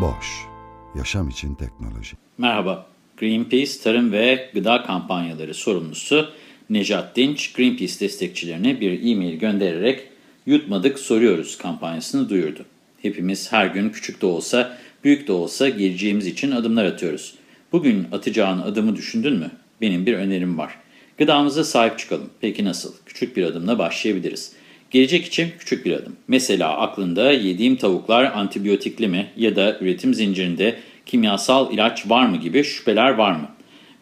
Boş, yaşam için teknoloji. Merhaba, Greenpeace Tarım ve Gıda Kampanyaları sorumlusu Nejat Dinç, Greenpeace destekçilerine bir e-mail göndererek Yutmadık Soruyoruz kampanyasını duyurdu. Hepimiz her gün küçük de olsa, büyük de olsa geleceğimiz için adımlar atıyoruz. Bugün atacağın adımı düşündün mü? Benim bir önerim var. Gıdamıza sahip çıkalım. Peki nasıl? Küçük bir adımla başlayabiliriz. Gelecek için küçük bir adım. Mesela aklında yediğim tavuklar antibiyotikli mi ya da üretim zincirinde kimyasal ilaç var mı gibi şüpheler var mı?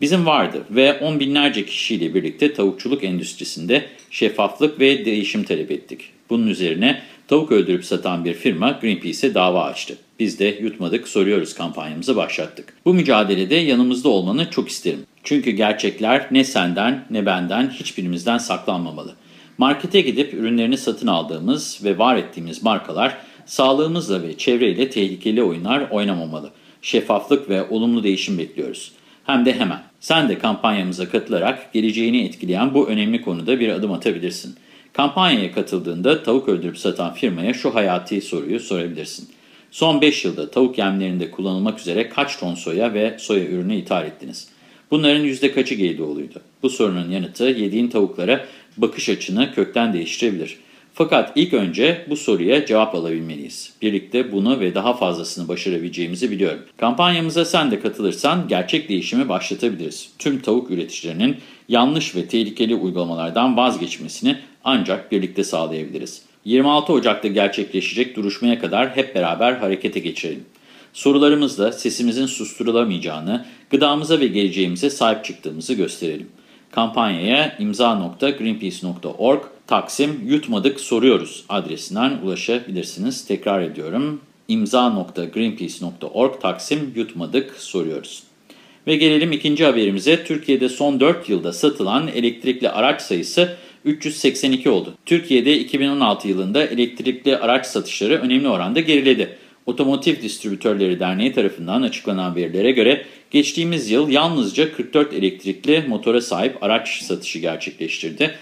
Bizim vardı ve on binlerce kişiyle birlikte tavukçuluk endüstrisinde şeffaflık ve değişim talep ettik. Bunun üzerine tavuk öldürüp satan bir firma Greenpeace'e dava açtı. Biz de yutmadık soruyoruz kampanyamızı başlattık. Bu mücadelede yanımızda olmanı çok isterim. Çünkü gerçekler ne senden ne benden hiçbirimizden saklanmamalı. Markete gidip ürünlerini satın aldığımız ve var ettiğimiz markalar sağlığımızla ve çevreyle tehlikeli oyunlar oynamamalı. Şeffaflık ve olumlu değişim bekliyoruz. Hem de hemen. Sen de kampanyamıza katılarak geleceğini etkileyen bu önemli konuda bir adım atabilirsin. Kampanyaya katıldığında tavuk öldürüp satan firmaya şu hayati soruyu sorabilirsin. Son 5 yılda tavuk yemlerinde kullanılmak üzere kaç ton soya ve soya ürünü ithal ettiniz? Bunların yüzde kaçı GDO'luydu? Bu sorunun yanıtı yediğin tavuklara bakış açını kökten değiştirebilir. Fakat ilk önce bu soruya cevap alabilmeliyiz. Birlikte bunu ve daha fazlasını başarabileceğimizi biliyorum. Kampanyamıza sen de katılırsan gerçek değişimi başlatabiliriz. Tüm tavuk üreticilerinin yanlış ve tehlikeli uygulamalardan vazgeçmesini ancak birlikte sağlayabiliriz. 26 Ocak'ta gerçekleşecek duruşmaya kadar hep beraber harekete geçirelim. Sorularımızla sesimizin susturulamayacağını, gıdamıza ve geleceğimize sahip çıktığımızı gösterelim. Kampanyaya imza.greenpeace.org Taksim Yutmadık Soruyoruz adresinden ulaşabilirsiniz. Tekrar ediyorum imza.greenpeace.org Taksim Yutmadık Soruyoruz. Ve gelelim ikinci haberimize. Türkiye'de son 4 yılda satılan elektrikli araç sayısı 382 oldu. Türkiye'de 2016 yılında elektrikli araç satışları önemli oranda geriledi. Otomotiv Distribütörleri Derneği tarafından açıklanan verilere göre geçtiğimiz yıl yalnızca 44 elektrikli motora sahip araç satışı gerçekleştirdi.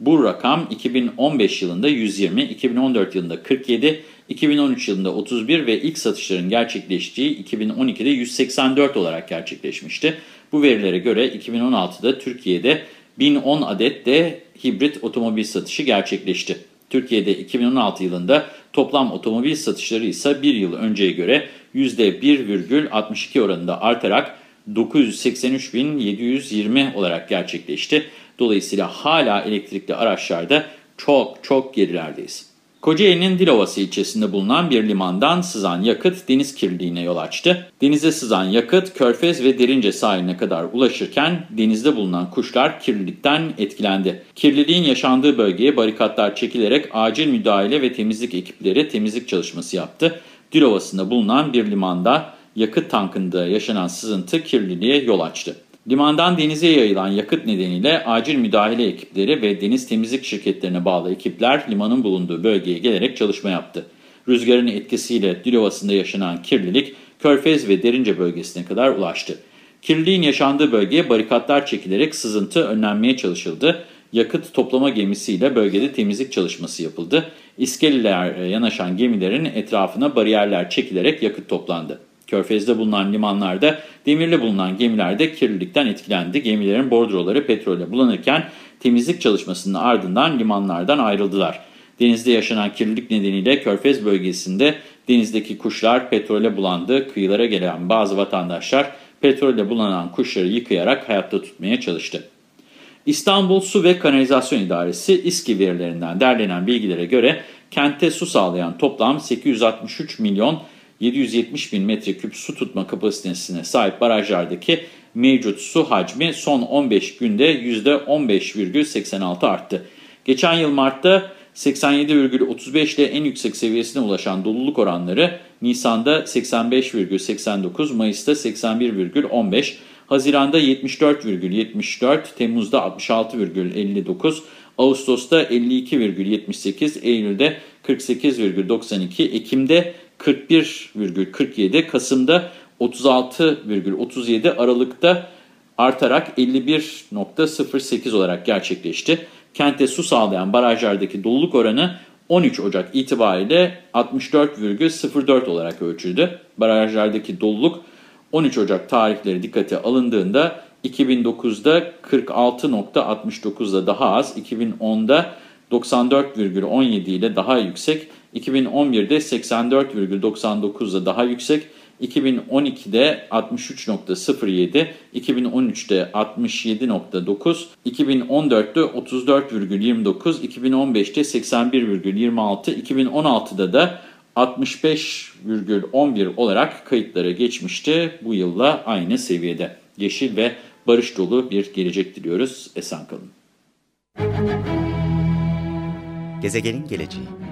Bu rakam 2015 yılında 120, 2014 yılında 47, 2013 yılında 31 ve ilk satışların gerçekleştiği 2012'de 184 olarak gerçekleşmişti. Bu verilere göre 2016'da Türkiye'de 1010 adet de hibrit otomobil satışı gerçekleşti. Türkiye'de 2016 yılında toplam otomobil satışları ise bir yıl önceye göre %1,62 oranında artarak 983.720 olarak gerçekleşti. Dolayısıyla hala elektrikli araçlarda çok çok gerilerdeyiz. Kocaeli'nin Dilovası ilçesinde bulunan bir limandan sızan yakıt deniz kirliliğine yol açtı. Denize sızan yakıt Körfez ve Derince sahiline kadar ulaşırken denizde bulunan kuşlar kirlilikten etkilendi. Kirliliğin yaşandığı bölgeye barikatlar çekilerek acil müdahale ve temizlik ekipleri temizlik çalışması yaptı. Dilovası'nda bulunan bir limanda yakıt tankında yaşanan sızıntı kirliliğe yol açtı. Limandan denize yayılan yakıt nedeniyle acil müdahale ekipleri ve deniz temizlik şirketlerine bağlı ekipler limanın bulunduğu bölgeye gelerek çalışma yaptı. Rüzgarın etkisiyle Dilovası'nda yaşanan kirlilik Körfez ve Derince bölgesine kadar ulaştı. Kirliliğin yaşandığı bölgeye barikatlar çekilerek sızıntı önlenmeye çalışıldı. Yakıt toplama gemisiyle bölgede temizlik çalışması yapıldı. İskeleler yanaşan gemilerin etrafına bariyerler çekilerek yakıt toplandı. Körfez'de bulunan limanlarda demirli bulunan gemilerde kirlilikten etkilendi. Gemilerin bordroları petrolle bulanırken temizlik çalışmasının ardından limanlardan ayrıldılar. Denizde yaşanan kirlilik nedeniyle Körfez bölgesinde denizdeki kuşlar petrole bulandı. Kıyılara gelen bazı vatandaşlar petrolle bulanan kuşları yıkayarak hayatta tutmaya çalıştı. İstanbul Su ve Kanalizasyon İdaresi İSKİ verilerinden derlenen bilgilere göre kente su sağlayan toplam 863 milyon 770 bin metreküp su tutma kapasitesine sahip barajlardaki mevcut su hacmi son 15 günde %15,86 arttı. Geçen yıl Mart'ta 87,35 ile en yüksek seviyesine ulaşan doluluk oranları Nisan'da 85,89, Mayıs'ta 81,15, Haziran'da 74,74, Temmuz'da 66,59, Ağustos'ta 52,78, Eylül'de 48,92, Ekim'de 41,47, Kasım'da 36,37, Aralık'ta artarak 51,08 olarak gerçekleşti. Kente su sağlayan barajlardaki doluluk oranı 13 Ocak itibariyle 64,04 olarak ölçüldü. Barajlardaki doluluk 13 Ocak tarihleri dikkate alındığında 2009'da 46.69'da daha az, 2010'da 94,17 ile daha yüksek, 2011'de 84,99'da daha yüksek, 2012'de 63.07, 2013'te 67.9, 2014'te 34,29, 2015'te 81,26, 2016'da da 65,11 olarak kayıtlara geçmişti. Bu yılla aynı seviyede. Yeşil ve barış dolu bir gelecek diliyoruz. Esen kalın. Gezegenin geleceği